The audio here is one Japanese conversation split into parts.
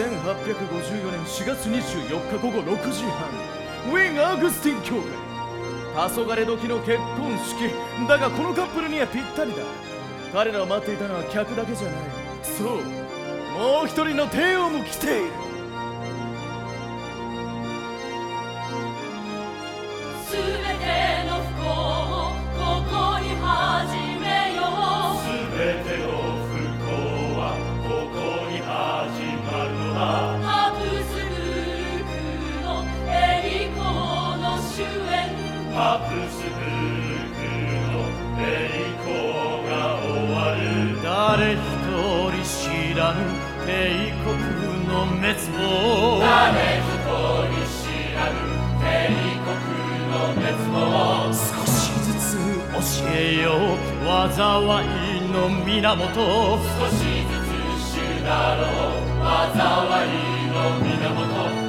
1854年4月24日午後6時半。ウィン・アーグスティン教会。黄昏時の結婚式。だがこのカップルにはぴったりだ。彼らを待っていたのは客だけじゃない。そう。もう一人の帝王も来ている。誰一人知らぬ帝国の滅亡。誰一人知らぬ帝国の滅亡。少しずつ教えよう。災いの源。少しずつ主だろう。災いの源。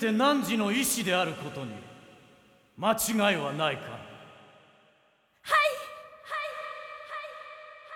て汝の意志であることに間違いはないか。